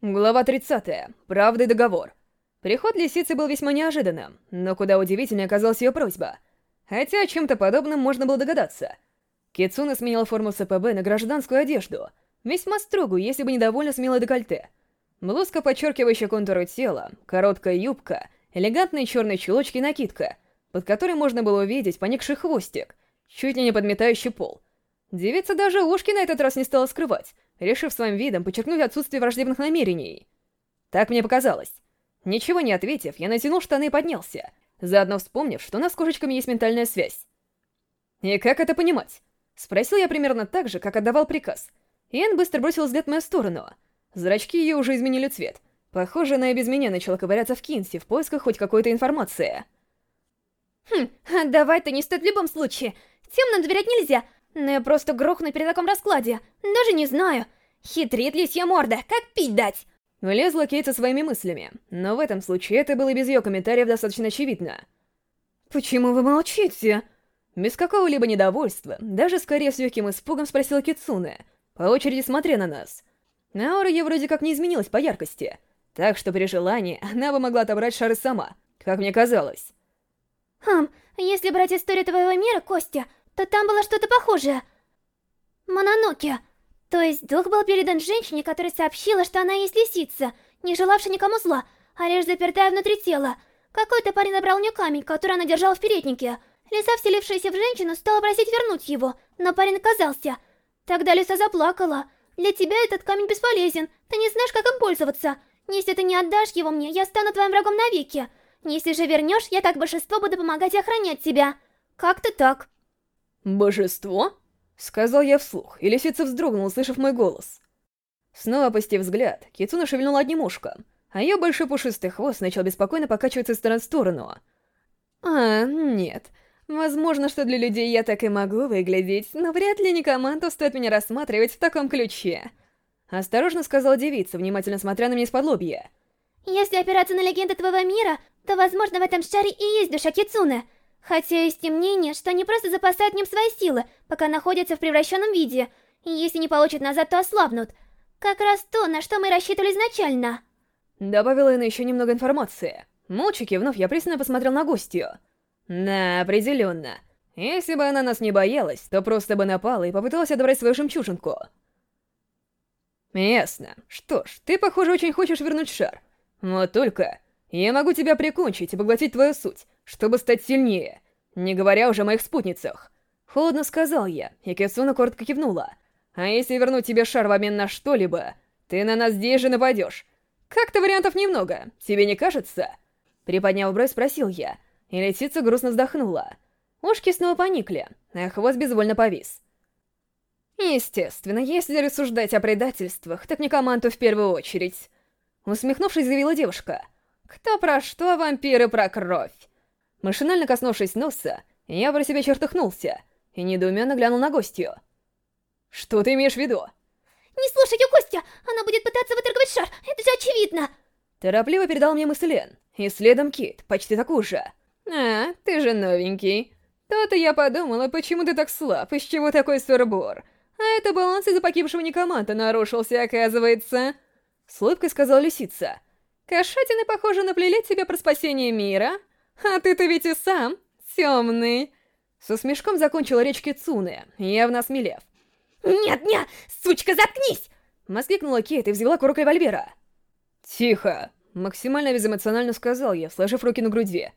Глава 30. Правда и договор. Приход лисицы был весьма неожиданным, но куда удивительнее оказалась ее просьба. Хотя о чем-то подобном можно было догадаться. Кицуна сменила форму СПБ на гражданскую одежду, весьма строгую, если бы недовольно смелое декольте. Блузка, подчеркивающая контуры тела, короткая юбка, элегантные черные чулочки и накидка, под которой можно было увидеть поникший хвостик, чуть ли не подметающий пол. Девица даже ушки на этот раз не стала скрывать, решив своим видом подчеркнуть отсутствие враждебных намерений. Так мне показалось. Ничего не ответив, я натянул штаны и поднялся, заодно вспомнив, что у нас с кошечками есть ментальная связь. «И как это понимать?» Спросил я примерно так же, как отдавал приказ. Иэн быстро бросил взгляд в мою сторону. Зрачки ее уже изменили цвет. Похоже, она и без меня начала ковыряться в Кинси в поисках хоть какой-то информации. «Хм, давай-то не стоит в любом случае. Темным доверять нельзя, но я просто грохну при таком раскладе. Даже не знаю. Хитрит лисья морда, как пить дать? Влезла Кейт со своими мыслями, но в этом случае это было без ее комментариев достаточно очевидно. «Почему вы молчите?» Без какого-либо недовольства, даже скорее с легким испугом спросила Кицуне, по очереди смотря на нас. Аура ей вроде как не изменилась по яркости, так что при желании она бы могла отобрать шары сама, как мне казалось. «Хм, если брать историю твоего мира, Костя, то там было что-то похожее. Мононоке. То есть дух был передан женщине, которая сообщила, что она есть лисица, не желавшая никому зла, а лишь запертая внутри тела. Какой-то парень забрал у нее камень, который она держала в переднике. Лиса, вселившаяся в женщину, стала просить вернуть его, но парень отказался. Тогда Лиса заплакала. «Для тебя этот камень бесполезен, ты не знаешь, как им пользоваться. Если ты не отдашь его мне, я стану твоим врагом навеки. Если же вернешь, я как большинство буду помогать и охранять тебя. Как-то так». «Божество?» — сказал я вслух, и лисица вздрогнула, услышав мой голос. Снова опустив взгляд, Кицуна шевельнула одним ушком, а ее большой пушистый хвост начал беспокойно покачиваться из стороны в сторону. «А, нет. Возможно, что для людей я так и могу выглядеть, но вряд ли никоманду стоит меня рассматривать в таком ключе». Осторожно сказала девица, внимательно смотря на меня из-под. «Если опираться на легенды твоего мира, то, возможно, в этом шаре и есть душа Кицуны. Хотя есть и мнение, что они просто запасают в нем свои силы, пока находятся в превращенном виде, и если не получат назад, то ослабнут. Как раз то, на что мы рассчитывали изначально. Добавила Инна еще немного информации. Молча кивнув, я пристально посмотрел на гостью. Да, определенно. Если бы она нас не боялась, то просто бы напала и попыталась отобрать свою жемчужинку. Ясно. Что ж, ты, похоже, очень хочешь вернуть шар. Вот только... Я могу тебя прикончить и поглотить твою суть, чтобы стать сильнее, не говоря уже о моих спутницах. Холодно сказал я, и Кицуна коротко кивнула. А если вернуть тебе шар в обмен на что-либо, ты на нас здесь же нападешь. Как-то вариантов немного, тебе не кажется? Приподняв бровь, спросил я, и лисица грустно вздохнула. Ушки снова поникли, а хвост безвольно повис. Естественно, если рассуждать о предательствах, так не команду в первую очередь. Усмехнувшись, заявила девушка. Кто про что, вампиры про кровь. Машинально коснувшись носа, я про себя чертыхнулся и недоуменно глянул на гостью. «Что ты имеешь в виду?» «Не слушай ее, Костя! Она будет пытаться выторговать шар, это же очевидно!» Торопливо передал мне мысль Лен, и следом Кит, почти такую же. «А, ты же новенький. То-то я подумала, почему ты так слаб, из чего такой сырбор. А это баланс из-за погибшего некоманта нарушился, оказывается». С улыбкой сказала лисица. «Кошатины, похоже, наплели тебе про спасение мира, а ты-то ведь и сам темный. Со смешком закончила речь Кицуне, явно осмелев. «Нет, нет, сучка, заткнись!» Воскликнула Кейт и взяла курок револьвера. «Тихо!» — максимально безэмоционально сказал я, сложив руки на груди.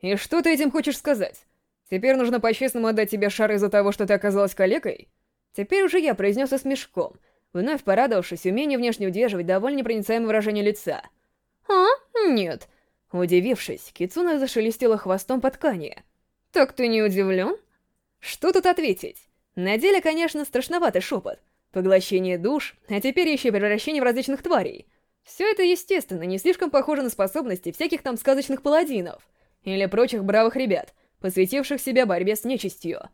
«И что ты этим хочешь сказать? Теперь нужно по-честному отдать тебе шар из-за того, что ты оказалась калекой?» Теперь уже я произнес со смешком, вновь порадовавшись умению внешне удерживать довольно непроницаемое выражение лица. «А? Нет. Удивившись, Кицуна зашелестела хвостом по ткани. «Так ты не удивлен?» Что тут ответить? На деле, конечно, страшноватый шепот. Поглощение душ, а теперь еще и превращение в различных тварей. Все это, естественно, не слишком похоже на способности всяких там сказочных паладинов или прочих бравых ребят, посвятивших себя борьбе с нечистью.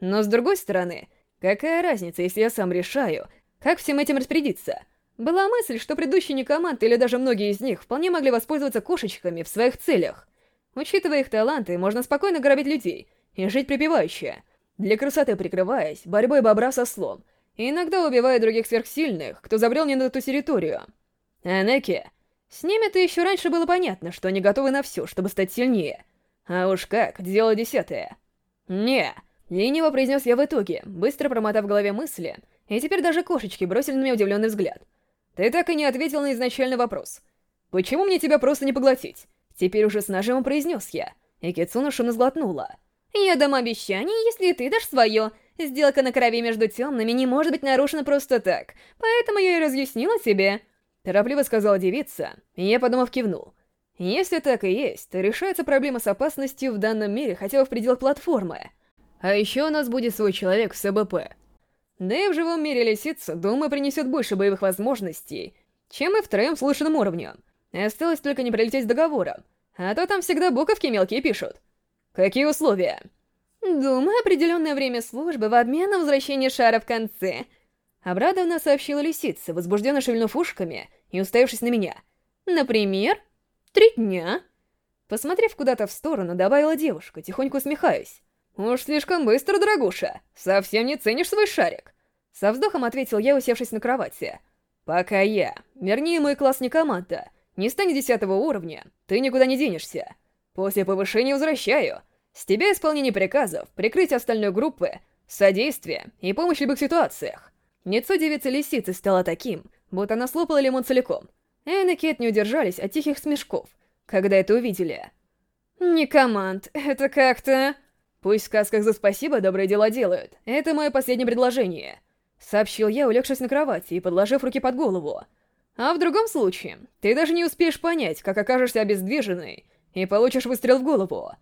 Но с другой стороны, какая разница, если я сам решаю, как всем этим распорядиться? Была мысль, что предыдущие некоманды или даже многие из них вполне могли воспользоваться кошечками в своих целях. Учитывая их таланты, можно спокойно грабить людей и жить припевающе, для красоты прикрываясь борьбой бобра со слом, и иногда убивая других сверхсильных, кто забрел не на ту территорию. А Неки... С ними-то еще раньше было понятно, что они готовы на все, чтобы стать сильнее. А уж как, дело десятое. «Не», — лениво произнес я в итоге, быстро промотав в голове мысли, и теперь даже кошечки бросили на меня удивленный взгляд. «Ты так и не ответил на изначальный вопрос. Почему мне тебя просто не поглотить?» Теперь уже с нажимом произнес я, и Кицуна шумно сглотнула. «Я дам обещание, если ты дашь свое. Сделка на крови между темными не может быть нарушена просто так, поэтому я и разъяснила тебе». Торопливо сказала девица, и я, подумав, кивнул. Если так и есть, то решается проблема с опасностью в данном мире хотя бы в пределах платформы. А еще у нас будет свой человек в СБП. Да и в живом мире лисица, думаю, принесет больше боевых возможностей, чем и втроем с лучшим уровнем. Осталось только не пролететь с договором, а то там всегда буковки мелкие пишут. Какие условия? Думаю, определенное время службы в обмен на возвращение шара в конце. Обрадованно сообщила лисица, возбужденно шевельнув ушками и уставившись на меня. Например, три дня. Посмотрев куда-то в сторону, добавила девушка, тихонько усмехаясь. «Уж слишком быстро, дорогуша. Совсем не ценишь свой шарик». Со вздохом ответил я, усевшись на кровати. «Пока я, вернее, мой класс не команда, не станет десятого уровня, ты никуда не денешься. После повышения возвращаю. С тебя исполнение приказов, прикрытие остальной группы, содействие и помощь в любых ситуациях. Лицо девицы-лисицы стало таким, будто она слопала лимон целиком. Энн и Кет не удержались от тихих смешков, когда это увидели. «Не команд, это как-то...» «Пусть в сказках за спасибо добрые дела делают. Это мое последнее предложение», — сообщил я, улегшись на кровати и подложив руки под голову. «А в другом случае, ты даже не успеешь понять, как окажешься обездвиженной, и получишь выстрел в голову».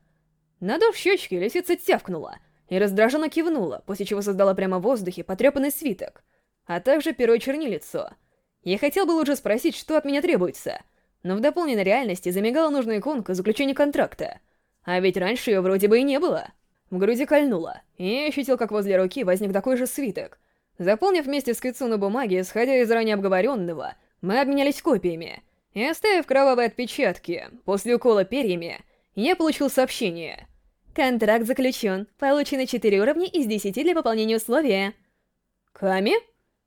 Надув щечки, лисица тявкнула и раздраженно кивнула, после чего создала прямо в воздухе потрепанный свиток, а также перо и чернилицо. Я хотел бы лучше спросить, что от меня требуется, но в дополненной реальности замигала нужная иконка заключения контракта. А ведь раньше ее вроде бы и не было. В груди кольнуло, и ощутил, как возле руки возник такой же свиток. Заполнив вместе с Кицуна бумаги, исходя из ранее обговоренного, мы обменялись копиями. И оставив кровавые отпечатки, после укола перьями, я получил сообщение. Контракт заключен. Получено 4 уровня из 10 для выполнения условия. Ками?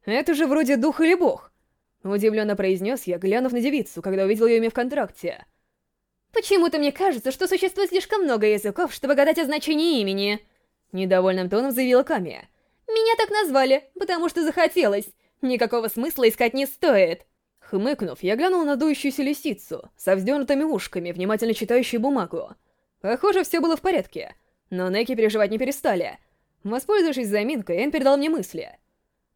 Это же вроде дух или бог. Удивленно произнес я, глянув на девицу, когда увидел ее имя в контракте. Почему-то мне кажется, что существует слишком много языков, чтобы гадать о значении имени. Недовольным тоном заявила Ками. Меня так назвали, потому что захотелось. Никакого смысла искать не стоит. Хмыкнув, я глянул на дующуюся лисицу, со вздернутыми ушками, внимательно читающую бумагу. Похоже, все было в порядке, но Неки переживать не перестали. Воспользовавшись заминкой, Энн передал мне мысли.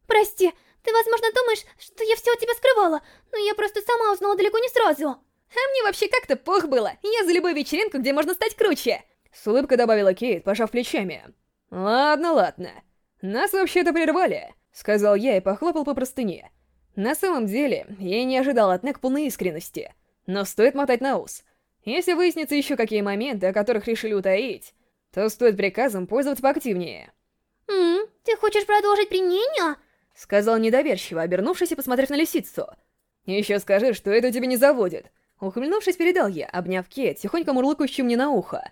«Прости, ты, возможно, думаешь, что я все от тебя скрывала, но я просто сама узнала далеко не сразу. А мне вообще как-то пох было, я за любую вечеринку, где можно стать круче!» С улыбкой добавила Кейт, пожав плечами. «Ладно, ладно. Нас вообще-то прервали», — сказал я и похлопал по простыне. На самом деле, я не ожидал от Нек полной искренности, но стоит мотать на ус. Если выяснится еще какие моменты, о которых решили утаить, то стоит приказом пользоваться поактивнее. «Ммм, ты хочешь продолжить применение?» Сказал недоверчиво, обернувшись и посмотрев на лисицу. «Еще скажи, что это тебя не заводит». Ухмыльнувшись, передал я, обняв Кет, тихонько мурлыкающую мне на ухо.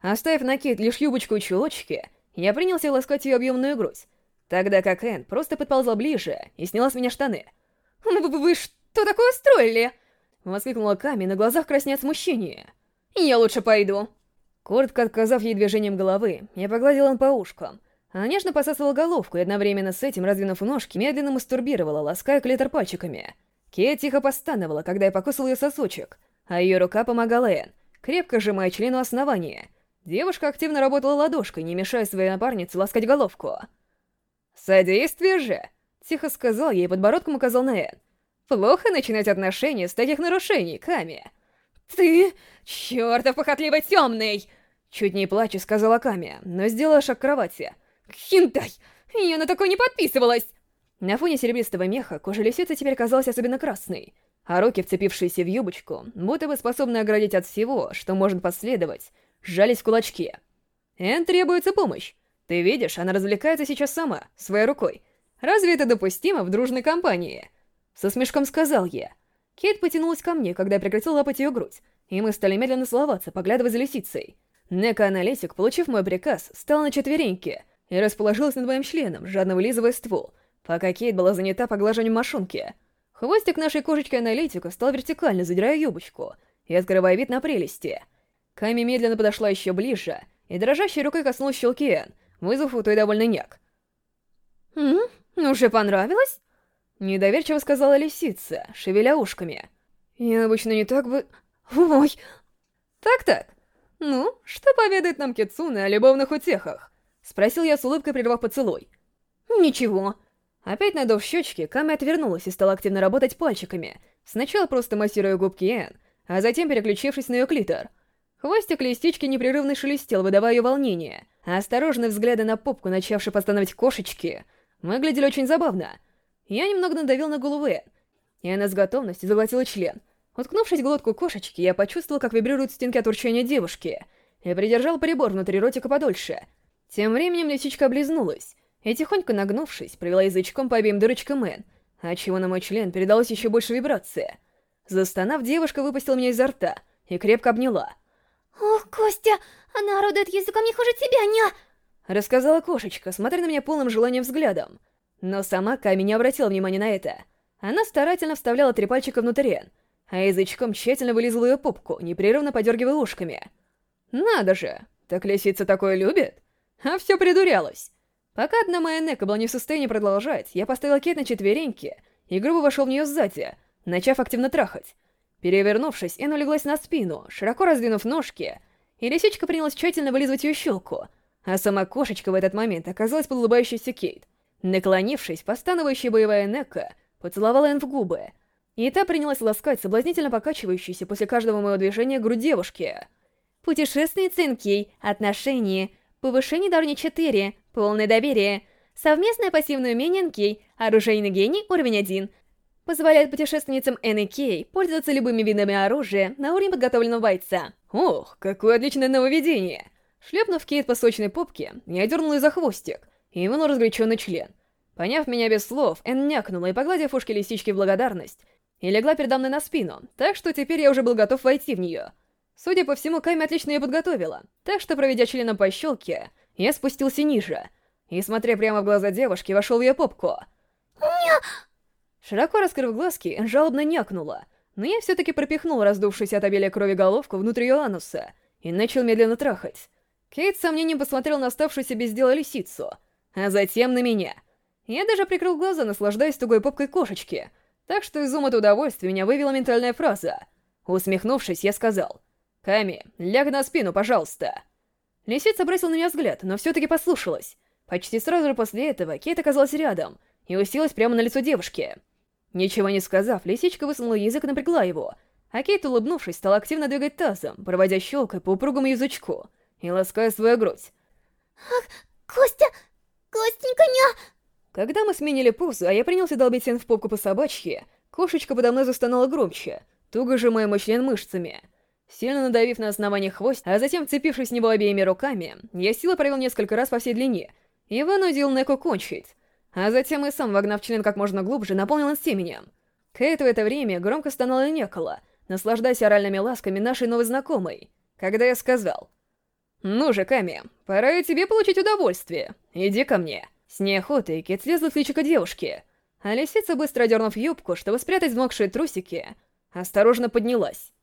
Оставив на Кет лишь юбочку и чулочки, я принялся ласкать ее объемную грудь, тогда как Энн просто подползла ближе и сняла с меня штаны — «Вы что такое устроили?» Воскликнула Ками, на глазах краснеет смущение. «Я лучше пойду». Коротко отказав ей движением головы, я погладил он по ушкам, а нежно посасывала головку и одновременно с этим, раздвинув ножки, медленно мастурбировала, лаская клитор пальчиками. Кет тихо постановала, когда я покусал ее сосочек, а ее рука помогала Энн, крепко сжимая члену основания. Девушка активно работала ладошкой, не мешая своей напарнице ласкать головку. «Содействие же!» Тихо сказал ей подбородком указал на Энн. «Плохо начинать отношения с таких нарушений, Ками». «Ты... чертов похотливый темный!» Чуть не плача сказала Ками, но сделала шаг к кровати. «Хинтай! Я на такой не подписывалась!» На фоне серебристого меха кожа лисицы теперь казалась особенно красной, а руки, вцепившиеся в юбочку, будто бы способны оградить от всего, что может последовать, сжались в кулачки. «Энн требуется помощь. Ты видишь, она развлекается сейчас сама, своей рукой, Разве это допустимо в дружной компании?» Со смешком сказал я. Кейт потянулась ко мне, когда я прекратил лапать ее грудь, и мы стали медленно целоваться, поглядывая за лисицей. Нека-аналитик, получив мой приказ, стал на четвереньки и расположилась над моим членом, жадно вылизывая ствол, пока Кейт была занята поглаживанием машинки. Хвостик нашей кошечки-аналитика стал вертикально, задирая юбочку и открывая вид на прелести. Ками медленно подошла еще ближе, и дрожащей рукой коснулась щелки Эн, вызвав у той довольно няк. «М? Уже понравилось?» Недоверчиво сказала лисица, шевеля ушками. «Я обычно не так бы... Ой!» «Так-так, ну, что поведает нам Кицуна о любовных утехах?» Спросил я с улыбкой, прервав поцелуй. «Ничего». Опять надув щечки, Ками отвернулась и стала активно работать пальчиками, сначала просто массируя губки Энн, а затем переключившись на ее клитор. Хвостик листички непрерывно шелестел, выдавая ее волнение, а осторожные взгляды на попку, начавшие постановить кошечки, выглядели очень забавно. Я немного надавил на голову Энн, и она с готовностью заглотила член. Уткнувшись глотку кошечки, я почувствовал, как вибрируют стенки от урчания девушки, и придержал прибор внутри ротика подольше. Тем временем лисичка облизнулась, и тихонько нагнувшись, провела язычком по обеим дырочкам Мэн, отчего на мой член передалась еще больше вибрация. Застонав, девушка выпустила меня изо рта и крепко обняла. «Ох, Костя, она орудует языком не хуже тебя, ня!» Рассказала кошечка, смотря на меня полным желанием взглядом. Но сама Ками не обратила внимания на это. Она старательно вставляла три пальчика внутрь Эн, а язычком тщательно вылизывала ее попку, непрерывно подергивая ушками. «Надо же, так лисица такое любит?» А все придурялось. Пока одна моя нека была не в состоянии продолжать, я поставил Кейт на четвереньки и грубо вошел в нее сзади, начав активно трахать. Перевернувшись, Энн улеглась на спину, широко раздвинув ножки, и лисичка принялась тщательно вылизывать ее щелку, а сама кошечка в этот момент оказалась под улыбающейся Кейт. Наклонившись, постановающая боевая Нека поцеловала Энн в губы, и та принялась ласкать соблазнительно покачивающуюся после каждого моего движения грудь девушки. Путешественница Энкей, отношения, повышение до уровня 4, полное доверие, совместное пассивное умение Энкей, оружейный гений, уровень 1, позволяет путешественницам Н и Кей пользоваться любыми видами оружия на уровне подготовленного бойца. Ох, какое отличное нововведение! Шлепнув Кейт по сочной попке, я дернул за хвостик и вынул разгоряченный член. Поняв меня без слов, Энн някнула и, погладив ушки лисички в благодарность, и легла передо мной на спину, так что теперь я уже был готов войти в нее. Судя по всему, Кайми отлично ее подготовила, так что, проведя членом по щелке, я спустился ниже, и, смотря прямо в глаза девушки, вошел в ее попку. Широко раскрыв глазки, жалобно някнула, но я все-таки пропихнул раздувшуюся от обилия крови головку внутрь ее ануса и начал медленно трахать. Кейт с сомнением посмотрел на оставшуюся без дела лисицу, а затем на меня. Я даже прикрыл глаза, наслаждаясь тугой попкой кошечки, так что из ума от удовольствия меня вывела ментальная фраза. Усмехнувшись, я сказал, «Ками, ляг на спину, пожалуйста». Лисица бросила на меня взгляд, но все-таки послушалась. Почти сразу же после этого Кейт оказалась рядом и уселась прямо на лицо девушки. Ничего не сказав, лисичка высунула язык и напрягла его, а Кейт, улыбнувшись, стала активно двигать тазом, проводя щелкой по упругому язычку и лаская свою грудь. Ах, Костя, Костенька, ня! Когда мы сменили позу, а я принялся долбить Эн в попку по собачьи, кошечка подо мной застонала громче, туго сжимая мой член мышцами. Сильно надавив на основание хвост, а затем вцепившись в него обеими руками, я силой провел несколько раз по всей длине и вынудил Неку кончить. А затем и сам, вогнав член как можно глубже, наполнил он семенем. Кейт в это время громко стонала и некала, наслаждаясь оральными ласками нашей новой знакомой, когда я сказал «Ну же, Ками, пора и тебе получить удовольствие. Иди ко мне». С неохотой Кит слезла с личика девушки, а лисица, быстро дернув юбку, чтобы спрятать взмокшие трусики, осторожно поднялась.